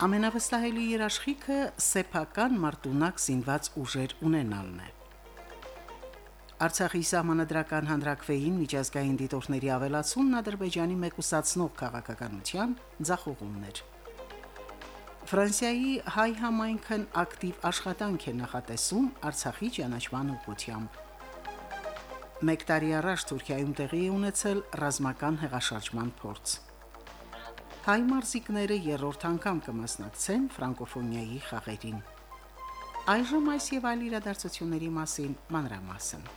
Ամենավստահելի երաշխիքը սեփական մարտունակ զինված ուժեր ունենալն է։ Արցախի սահմանադրական հանրակրվեին միջազգային դիտորդների ավելացումն Ադրբեջանի մեկուսացնող քաղաքականության ձախողումներ։ Ֆրանսիայի հայ համայնքն ակտիվ աշխատանք է նախատեսում Արցախի ճանաչման ուղղությամբ։ Մեկ տարի առաջ Թուրքիայում տեղի ունեցել ռազմական հեղաշրջման փորձ։ Հայ մարզիկները երրորդ անգամ կմասնակցեն ֆրանկոֆոնիայի խաղերին։ Այժմ այս եւ այլ իրադարձությունների մասին մանրամասն։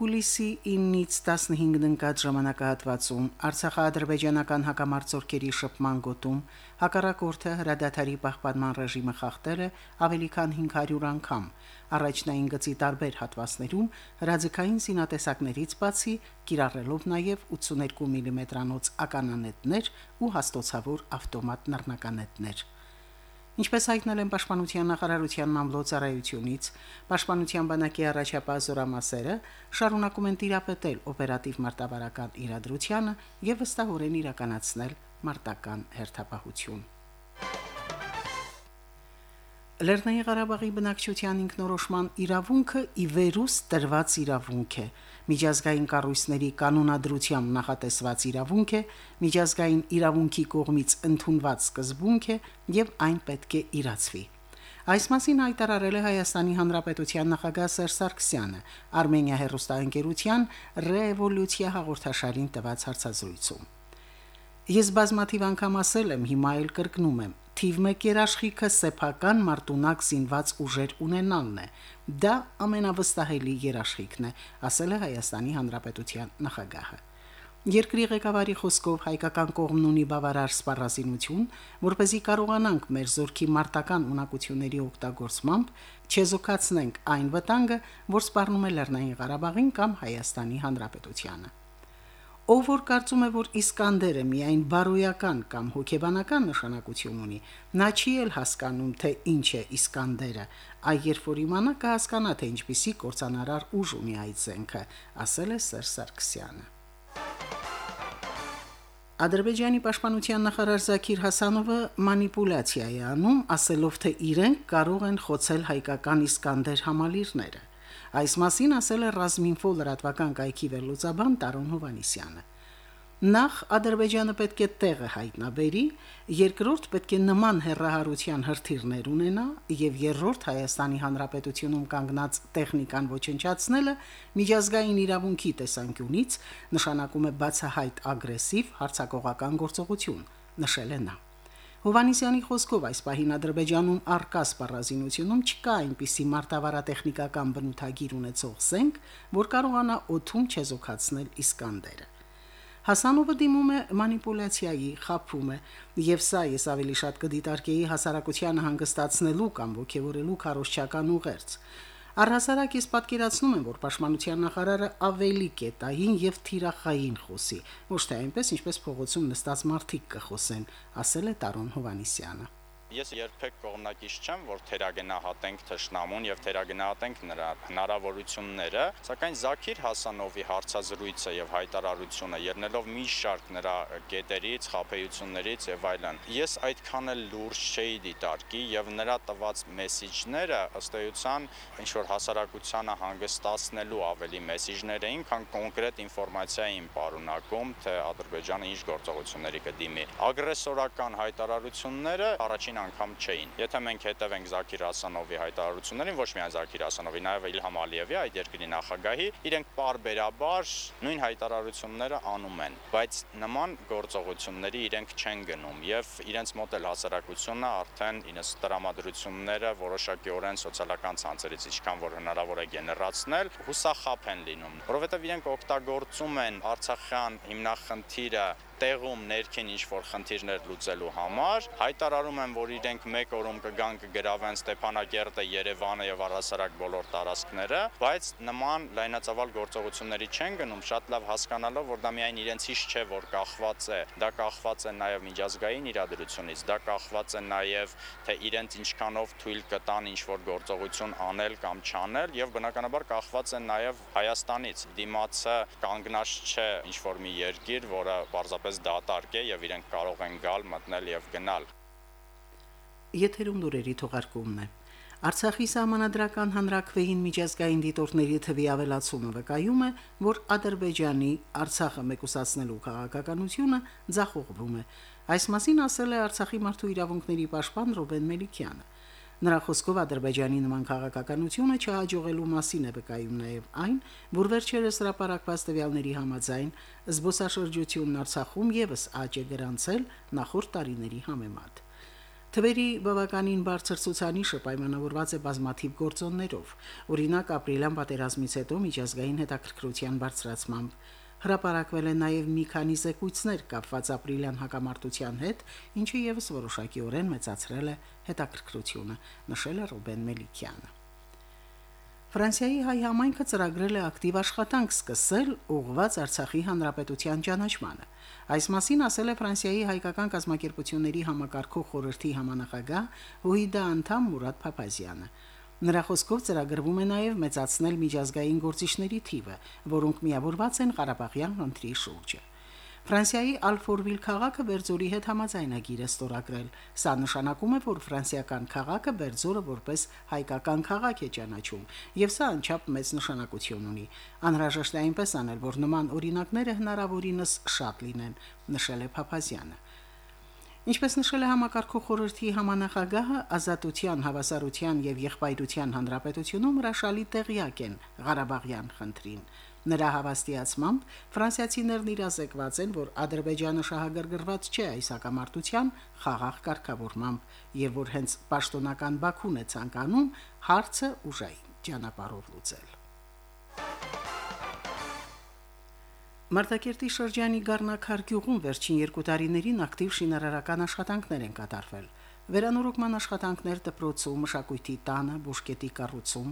Հուլիսի 9-ից 15-ն ընկած ժամանակահատվածում Արցախա-ադրբեջանական հակամարտությունների շփման գոտում հակառակորդը հրադադարի պահպանման ռեժիմը խախտել է ավելի քան 500 անգամ։ Առաջնային գծի տարբեր հատվածներում հրաձգային զինատեսակներից բացի կիրառելով նաև 82 մմ-անոց mm ականանետներ ու հաստոցավոր ավտոմատ նռնականետներ։ Ինչպես հայտնել են Պաշտպանության նախարարության մամլոյցարայությունից, Պաշտպանության բանակի առաջապահ զորամասերը շարունակում են տիրապետել օպերատիվ մարտավարական իրադրությանը եւ վստահորեն իրականացնել մարտական հերթապահություն։ Լեռնային Ղարաբաղի բնակչության ինքնորոշման իրավունքը ի վերուս տրված իրավունք է։ Միջազգային կառույցների կանոնադրությամբ նախատեսված իրավունք է, միջազգային իրավունքի կողմից ընդունված սկզբունք է եւ այն պետք է իրացվի։ Այս մասին հայտարարել է Հայաստանի Հանրապետության նախագահ Սերժ Սարգսյանը Արմենիա հերոստանգերության ռեվոլյուցիա հաղորդաշարին տված հարցազրույցում։ Ես բազմաթիվ անգամ ասել եմ, հիմա էլ կրկնում եմ, թիվ 1 երաշխիքը սեփական մարտունակ զինված ուժեր ունենալն է։ Դա ամենավստահելի երաշխիքն է, ասել է Հայաստանի Հանրապետության նախագահը։ Երկրի ղեկավարի խոսքով հայկական կողմն ունի բավարար սպառազինություն, որ เป զի կարողանանք մեր զորքի մարտական ունակությունների օգտագործմամբ չեզոքացնենք այն վտանգը, որ սպառնում է Լեռնային Ղարաբաղին կամ Հայաստանի Հանրապետությանը։ Ով որ կարծում է, որ Իսկանդերը միայն բարոյական կամ հոգեբանական նշանակություն ունի, նա չի էլ հասկանում, թե ինչ է Իսկանդերը, այ երբ որ իմանա կհասկանա, թե ինչպիսի կորցանարար ուժ ունի այդ զենքը, ասել է Սերժ Սարգսյանը։ Ադրբեջանի պաշտպանության նախարար Զաքիր Հասանովը մանիպուլյացիա է անում, ասելով, թե իրենք կարող են խոցել հայկական Իսկանդեր համալիրները։ Այս մասին ասել է Ռազմինֆո լրատվական կայքի վերլուծաբան Տարոն Հովանիսյանը։ Նախ Ադրբեջանը պետք է տեղը հայտնաբերի, երկրորդ պետք է նման հերրահարության հրթիռներ ունենա եւ երրորդ Հայաստանի Հանրապետությունում կանգնած տեխնիկան ոչնչացնելը միջազգային իրավունքի տեսանկյունից նշանակում է բացահայտ ագրեսիվ հարձակողական գործողություն, նշել է նա. Հովանիսյանի խոսքով այս պահին Ադրբեջանում արկա սպառազինությունում չկա այնպիսի մարտավարատեխնիկական բնութագիր ունեցող զենք, որ կարողանա օթում չեզոքացնել Իսկանդերը։ Հասանովը դիմում է մանիպուլյացիայի, խափում է, եւ սա ես ավելի շատ կդիտարկեի հասարակությանը հանգստացնելու կամ ողջևորելու քարոշչական ուղերձ։ Առհասարակ ես պատկերացնում եմ, որ Պաշտպանության նախարարը ավելի կետային եւ թիրախային խոսի, ոչ թե այնպես, ինչպես փողոցում նստած մարդիկ կխոսեն, ասել է Տարոն Հովանիսյանը։ Ես երբեք կողմնակից չեմ, որ թերագնահատենք թշնամուն եւ թերագնահատենք նրա հնարավորությունները, սակայն Զաքիր Հասանովի հարցազրույցը եւ հայտարարությունը ելնելով մի շարք նրա գետերից, խափեություններից եւ այլն, ես այդքան էլ լուրջ չէի դիտարկի եւ նրա տված մեսիջները ըստ էության ինչ որ հասարակությանը հանգստացնելու ավելի մեսիջներ էին, քան կոնկրետ ինֆորմացիա էին պարունակում, թե Ադրբեջանը ինչ գործողությունների կդիմի։ Ագրեսորական հայտարարությունները առաջին անգամ չէին։ Եթե մենք հետևենք Զաքիր Ասանովի հայտարարություններին, ոչ միայն Զաքիր Ասանովի, նաև Իլհամ Ալիևի այդ երկրի նախագահի, իրենք parberabar նույն հայտարարությունները անում են, բայց նման գործողությունների իրենք չեն գնում եւ իրենց մոտ էլ հասարակությունը արդեն ինձ տրամադրությունները որոշակիորեն սոցիալական ցանցերից ինչքան որ հնարավոր է գեներացնել, հուսախապ են լինում, որովհետեւ իրենք օգտագործում են Արցախյան հիմնախնդիրը տեղում ներքին ինչ որ խնդիրներ լուծելու համար, հայտարարում են, որ իրենք մեկ օրում կգան կգրավեն Ստեփանակերտը, Երևանը եւ առասարակ բոլոր տարածքները, բայց նման լայնածավալ գործողությունների չեն գնում, շատ լավ հասկանալով, որ դա միայն իրենցից չէ, որ կախված է, դա կախված է նաեւ միջազգային իրադրությունից, դա կախված է նաեւ թե իրենց ինչքանով թույլ կտան ինչ որ գործողություն անել կամ չանել եւ բնականաբար կախված է նաեւ Հայաստանից։ Դիմացը կանգնած չէ ինչ որ մի երկիր, որը պարզապես դատարկ է եւ իրենք կարող են գալ, մտնել եւ գնալ։ Եթերում լուրերի թողարկումն է։ Արցախի սահմանադրական հանրակրվեին միջազգային դիտորդների թվի ավելացումը վկայում է, որ Ադրբեջանի Արցախը մեկուսացնելու քաղաքականությունը ձախողվում է։ Այս մասին ասել է Արցախի մարդու իրավունքների պաշտպան Ռոբեն Մելիքյանը։ Նրա խոսքով Ադրբեջանի նման քաղաքականությունը չհաջողելու մասին է վկայում նաև այն, որ վերջերս հրապարակված տվյալների համաձայն զբոսաշրջությունն Արցախում եւս աճ է գրանցել նախորդ տարիների համեմատ։ Թվերի բավականին բարձր ցուցանիշը պայմանավորված է բազմաթիվ գործոններով։ Օրինակ, ապրիլյան պատերազմից հետո միջազգային հետաքրքրության բարձրացմամբ հրապարակվել են նաև մի քանի զեկույցներ կապված ապրիլյան հակամարտության հետ, ինչը եւս որոշակիորեն մեծացրել է հետաքրքրությունը, նշել է Ռուբեն Մելիքյանը։ Ֆրանսիայի հայ համայնքը ծրագրել է ակտիվ աշխատանք սկսել ուղղված Արցախի հանրապետության ճանաչմանը։ Այս մասին ասել է Ֆրանսիայի հայկական կազմակերպությունների համակարգող խորհրդի համանախագահ Հույդա անդամ Մուրադ Փափազյանը։ Նրա խոսքով ծրագրվում է նաև մեծացնել միջազգային գործիչների թիվը, որոնք միավորված են Ղարաբաղյան ընտրի շուրջը։ Ֆրանսիայի Ալֆորվիլ քաղաքը Բերձորի հետ համաձայնագիր է ստորագրել։ Սա նշանակում է, որ ֆրանսիական քաղաքը Բերձորը որպես հայկական քաղաք է ճանաչում, եւ սա անչափ մեծ նշանակություն ունի։ Անհրաժեշտ է այնպես անել, որ նման օրինակները հնարավորինս շատ լինեն, նշել է Փափազյանը։ Ինչպես նշել է համակարգող խորհրդի համանախագահը, ազատության, հավասարության եւ եղբայրության հանրապետությունում հրաշալի տեղյակ են Ղարաբաղյան խնդրին։ Նրա հավաստիացմամբ ֆրանսիացիներն իրազեկված են, որ Ադրբեջանը շահագրգռված չէ այս հակամարտության խաղաղ կարգավորմամբ եւ որ հենց պաշտոնական Բաքուն է ցանկանում հարցը ուժային ճանապարհով լուծել։ Մարտակերտի շրջանի Գառնակար գյուղում վերջին երկու տարիներին ակտիվ շինարարական աշխատանքներ են կատարվել։ Վերանորոգման աշխատանքներ դպրոցում, մշակույթի տանը, բուժկետի կառուցում,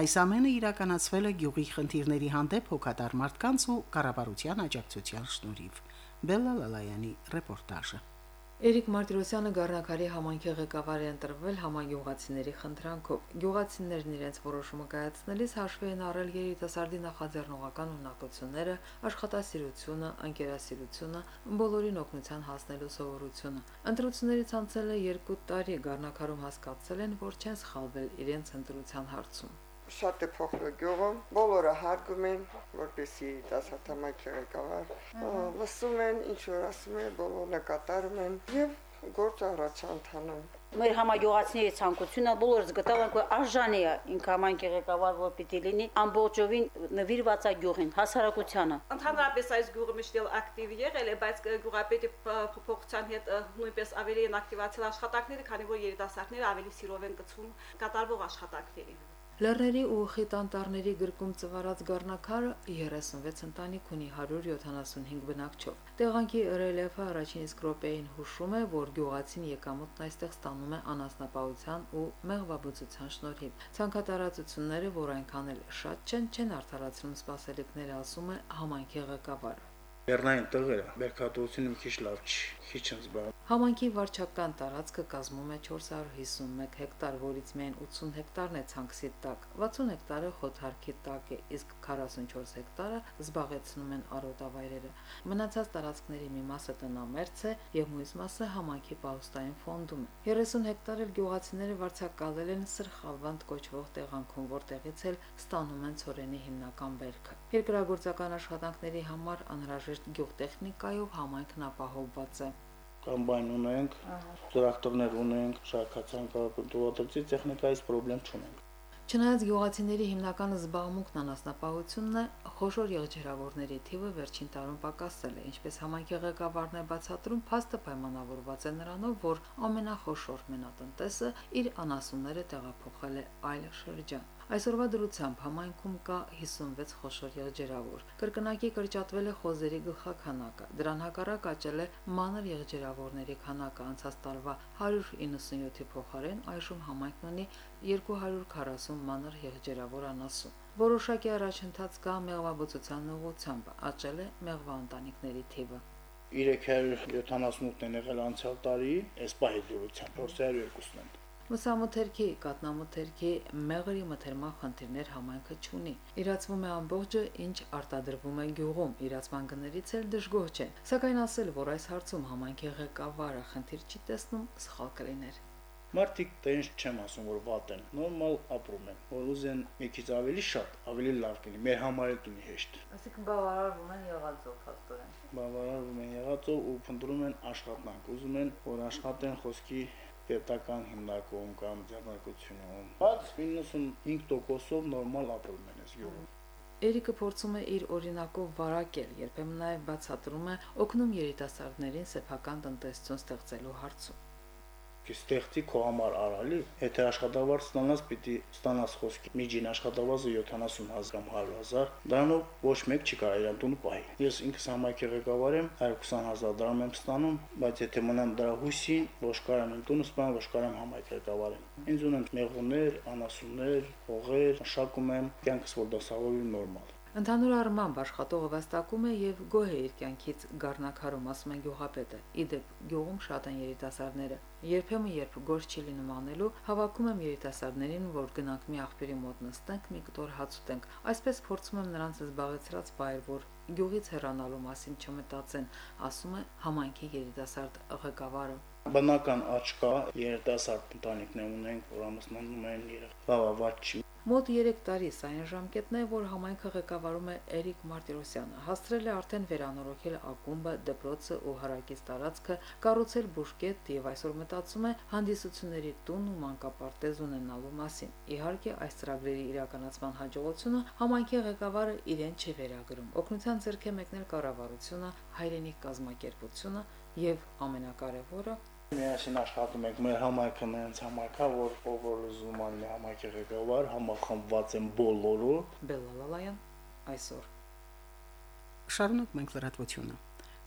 այս ամենը իրականացվել է գյուղի խնդիրների հանդեպ հոգատար մարդկանց ու կառավարության աջակցության շնորհիվ։ Բելլա Լալայանի ռեպորտաժը։ Էրիկ Մարտիրոսյանը Գառնակարի համայնքի ղեկավար է ընտրվել համագյուղացիների խնդրանքով։ Գյուղացիներն իրենց որոշումը կայացնելիս հաշվի են առել երիտասարդի նախաձեռնողական ունակությունները, աշխատասիրությունը, անկերասիրությունը, բոլորին օգնության հասնելու սովորությունը։ Ընտրություններից անցել է 2 տարի, Գառնակարում հասկացել են, որ չեն սխալվել իրենց ընտրության հարցում շատ է փոխվել գյուղում, բոլորը հարգում են, որպեսի դասաթամակ ղեկավար, լսում են, ինչ որ ասում են, բոլորը կատարում են եւ գործ առաջ ընթանում մեր համագյուղացիների ցանկությունը բոլորս գտավ որ արժանի է ինք համայնքի ղեկավար որ պիտի լինի ամբողջովին նվիրված է գյուղին հասարակությանը ընդհանրապես այս գյուղը միշտ ակտիվ եղել է բայց գյուղապետի փոփոխության հետ նույնպես ավելի են ակտիվացել աշխատանքները քանի որ երիտասարդները ավելի սիրով են գցում կատարվող աշխատանքներին Լեռների ու խիտանտառների գրկում ծվարած Գառնակարը 36 ընտանիք ունի 175 բնակչով։ Տեղանքի ռելիեֆը առաջին իսկ րոպեին հուշում է, որ գյուղացին եկամուտն այստեղ ստանում է անասնապահության ու մեղվաբուծության շնորհիվ։ Ցանկատարածությունները, որ այնքան էլ շատ չեն, չեն արդարացնում սպասելիքները, ասում է համայնքի ղեկավարը։ Լեռնային տեղերը բերքատվությունը մի քիչ լավ չի, քիչ են զբաղվում։ Համանքի վարչական տարածքը կազմում է 451 հեկտար, որից միայն 80 հեկտարն է ցանքսի տակ, 60 հեկտարը խոթարքի տակ է, իսկ 44 հեկտարը զբաղեցնում են արոտավայրերը։ Մնացած տարածքների մի մասը տնամերձ է եւ մյուս մասը համանքի պահոստային ֆոնդում է։ 30 հեկտար էլ գյուղացիները վարձակալել են Սրխավանդ կոչվող տեղանքում, որտեղից էլ ստանում են ծորենի հիմնական բերքը։ Երկրագործական աշխատանքների համար անհրաժեշտ գյուղտեխնիկայով համայնքն ապահովված է կամբայն ունենք, տրակտորներ ունենք, շարքացանկապետուատրցի տեխնիկայից խնդրեմ չունենք։ Չնայած գյուղացիների հիմնական զբաղմունքն անասնապահությունն է, խոշոր եղջերավորների թիվը վերջին տարում պակասել է, ինչպես համայնքի ղեկավարն է բացատրում, փաստը պայմանավորված է նրանով, որ ամենախոշոր մենատնտեսը իր անասունները տեղափոխել է այլ շրջան։ Այսօրվա դրությամբ համայնքում կա 56 խոշոր եղջերավոր։ Կրկնակի կրճատվել է խոզերի գլխականակը։ Դրան հակառակ աճել է մանր եղջերավորների քանակը անցած տարվա 197-ի փոխարեն այժմ համայնքն ունի 240 մանր եղջերավոր անասուն։ Որոշակի առաջընթաց կա մեղվաբուծության ուղղությամբ, աճել է մեղվա ընտանիքների թիվը։ 378-ն եղել անցյալ տարի, այս պահի դուրությամբ 402-ն են։ Մսամթերքի, կատնամթերքի մեղրի մթերման խնդիրներ համայնքը չունի։ Իրացվում է ամբողջը, ինչ արտադրվում է գյուղում, իրացման գներից էլ դժգոհ չեն։ Սակայն ասել, որ այս հարցում համայնքի ղեկավարը խնդիր չի տեսնում, սխալ կլիներ։ Մարդիկ տենց չեմ ասում, որ վատ են, նորմալ ապրում են։ Որ ուզեն մի քիչ ավելի շատ, ավելի լավ կլինի, մեր համար էլ ունի հեշտ։ Այսինքն բավարարվում են եղածով հաստորեն։ Բավարարվում են եղածով ու փնտրում են աշխատանք, ուզում են, որ աշխատեն խոսքի պետական հիմնարկում կամ ձեռնարկությունում, բայց 95%-ով նորմալ ապրում են այս յուղում։ Էրիկը փորձում է իր օրինակով վարակել, երբեմն նաև բացատրում է օգնում երիտասարդներին սեփական տնտեսություն ստեղծելու հարցում կստեղծի քո համար արալի, եթե աշխատավարձ ստանաս, պիտի ստանաս խոսքի։ Միջին աշխատավարձը 70000 կամ 100000, դրանով ոչ մեկ չի կարող իրան տունը պահի։ Ես ինքս համայնքի ղեկավար եմ, 120000 դրամ եմ ստանում, բայց եթե մնամ դրա հույսին, ոչ կարամ եմ տունը սպան, ոչ կարամ համայնք ղեկավար եմ։ Ինձ ունեմ մեղուներ, անասուններ, հողեր, շակում եմ, կյանքս որ դասավորի նորմալ։ Ընդհանուր առմամբ աշխատողը վաստակում է եւ գոհ է իր կյանքից գառնակարում, ասում են գյուղապետը։ Իդեպ գյուղում շատ են երիտասարդները։ Երբեմն երբ գործ չի լինում անելու, հավաքում եմ երիտասարդներին, որ գնանք մի աղբերի մոտ նստենք, մի կտոր հաց ուտենք։ Այսպես փորձում եմ նրանց զբաղեցրած բայր, որ գյուղից հեռանալու մասին չմտածեն, ասում է համայնքի երիտասարդ ղեկավարը բնական աճ կա երիտասարդ ընտանիքներ ունենք, որ ամուսնանում են երեք բավարար չի Մոտ 3 տարի սա այն ժամկետն է, որ համայնքը ղեկավարում է Էրիկ Մարտիրոսյանը։ Հաստրել է արդեն վերանորոգել ակումբը, դպրոցը ու հարակից տարածքը, կառուցել բուժկետ եւ այսօր մտածում է հանդիսությունների տուն ու մանկապարտեզ ունենալու մասին։ Իհարկե, այս ծրագրերի իրականացման հաջողությունը համայնքի ղեկավարը իրեն չի վերագրում։ Օգնության ձեռք է մեկնել կառավարությունը, հայրենիք կազմակերպությունը եւ ամենակարևորը Միասին աշխատում ենք մեր համայնքը մենց համայնքա, որ ով որ ուզում անի համայնքի ղեկավար, համախմբված են բոլորը։ Բելալալայան այսօր։ Շարունակ մենք լրատվությունը։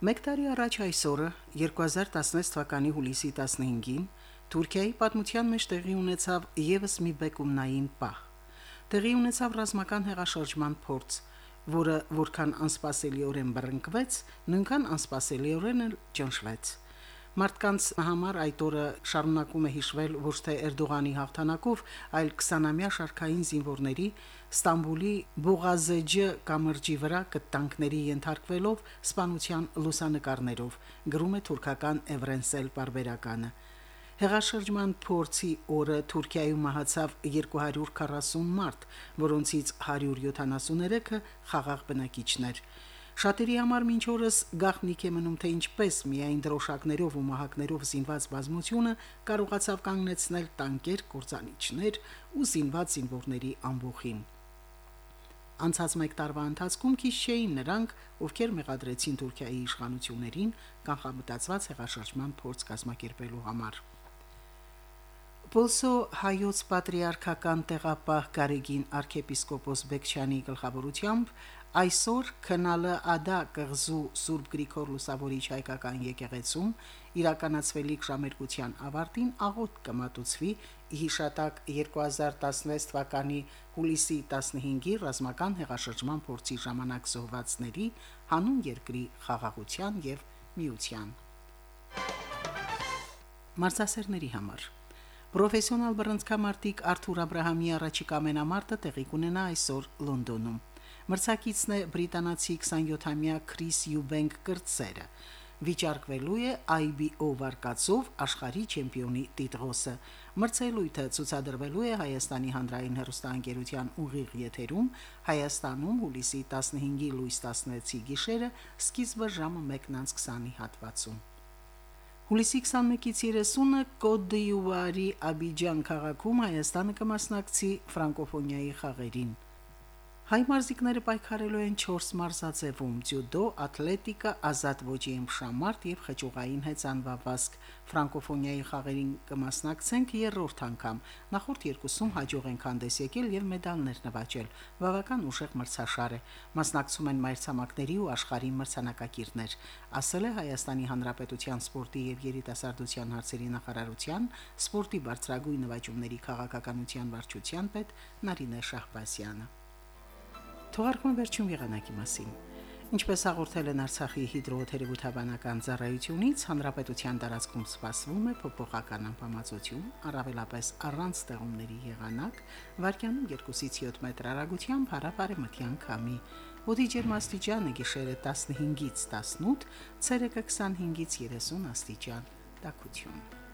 Մեկ տարի առաջ այսօրը 2016 թվականի հուլիսի 15-ին Թուրքիայի պատմության մեջ տեղի ունեցավ եւս մի բեկումնային պահ։ Տեղի ունեցավ ռազմական հեղաշրջման փորձ, որը որքան անսպասելիորեն բռնկվեց, նույնքան անսպասելիորեն ճնշվեց։ Մարդկանց համար այդ օրը շարունակում է հիշվել ոչ թե Էրդողանի հաղթանակով, այլ 20-ամյա շարքային զինվորների Ստամբուլի Բուղազեջը կամրջի վրա կտանքների ենթարկվելով սպանության լուսանկարներով, գրում է թուրքական Evrensel բարբերականը։ Հեղաշրջման փորձի օրը Թուրքիայում մահացավ 240 մարդ, որոնցից 173-ը խաղաղ բնակիչներ։ Շատերի համար մինչ օրս գաղտնիք է մնում թե ինչպես միայն դրոշակներով ու մահակներով զինված բազմությունը կարողացավ կանգնեցնել տանկեր, կործանիչներ ու զինված զինվորների ամբոխին։ Անցած մեկ տարվա ընթացքում քիչ չէին նրանք, ովքեր մեղադրեցին Թուրքիայի իշխանություններին կանխամտածված հեղաշրջման փորձ կազմակերպելու համար։ Պոլսո հայոց պատրիարքական տեղապահ Գարեգին arczepiskopos Բեկչյանի գլխավորությամբ Այսօր քնալը ադա կղզու Սուրբ Գրիգոր Լուսավորիչ հայկական եկեղեցում իրականացվելիք ժամերկության ավարտին աղոտ կմատուցվի հիշատակ 2016 թվականի հուլիսի 15-ի ռազմական հեղաշրջման փորձի ժամանակ զոհվածների հանուն երկրի խաղաղության եւ միության մարզասերների համար. Պրոֆեսիոնալ բռնցքամարտիկ Արթուր Աբ รา համի առաջիկա մենամարտը տեղի կունենա այսօր Լոնդոնում։ Մրցակիցն է բրիտանացի 27-ամյա Քրիս Յուբենք կրծերը։ Վիճարկվելու է IBO վարկածով աշխարհի չեմպիոնի տիտղոսը։ Մրցելույթը ցուցադրվելու է Հայաստանի հանրային հերոստանգերության ուղիղ եթերում Հայաստանում հուլիսի 15-ի լույս 16-ի գիշերը սկիզբը ժամը 1:20-ի հատվածում։ Հուլիսի 21-ից 30-ը Կոտ դ'Իվուարի Աբիջան քաղաքում Հայաստանը կմասնակցի ֆրանկոֆոնիայի խաղերին։ Հայ մարզիկները պայքարելու են 4 մարզաձևում՝ ձյուդո, ատլետիկա, ազատ ոճի ըմբշամարտ եւ խճուղային հեծանվավազք։ Ֆրանկոֆոնիայի խաղերին կմասնակցենք երրորդ անգամ։ Նախորդ երկուսում հաջող ենք հանդես եկել եւ մեդալներ նվաճել։ Բավական ուժեղ մրցաշար է։ Մասնակցում են մայրցամաքների ու աշխարհի մրցանակակիրներ, ասել է Հայաստանի Հանրապետության սպորտի եւ երիտասարդության հարցերի նախարարության սպորտի բարձրագույն նվաճումների քաղաքականության վարչության պետ Նարինե Շահբազյանը։ Թողարկման վերջում եղանակի մասին։ Ինչպես հաղորդել են Արցախի հիդրոթերապևտաբանական ծառայությունից, հանրապետության տարածքում սպասվում է փոփոխական անբավարարություն, առավելապես առանց ստեղումների եղանակ, վարկյանում 2-ից 7 մետր արագությամբ հարաբարեմտյան քամի։ Օդի ջերմաստիճանը գիշերը 15-ից 18, ցերեկը 25-ից 30 աստիճան։ Տակություն։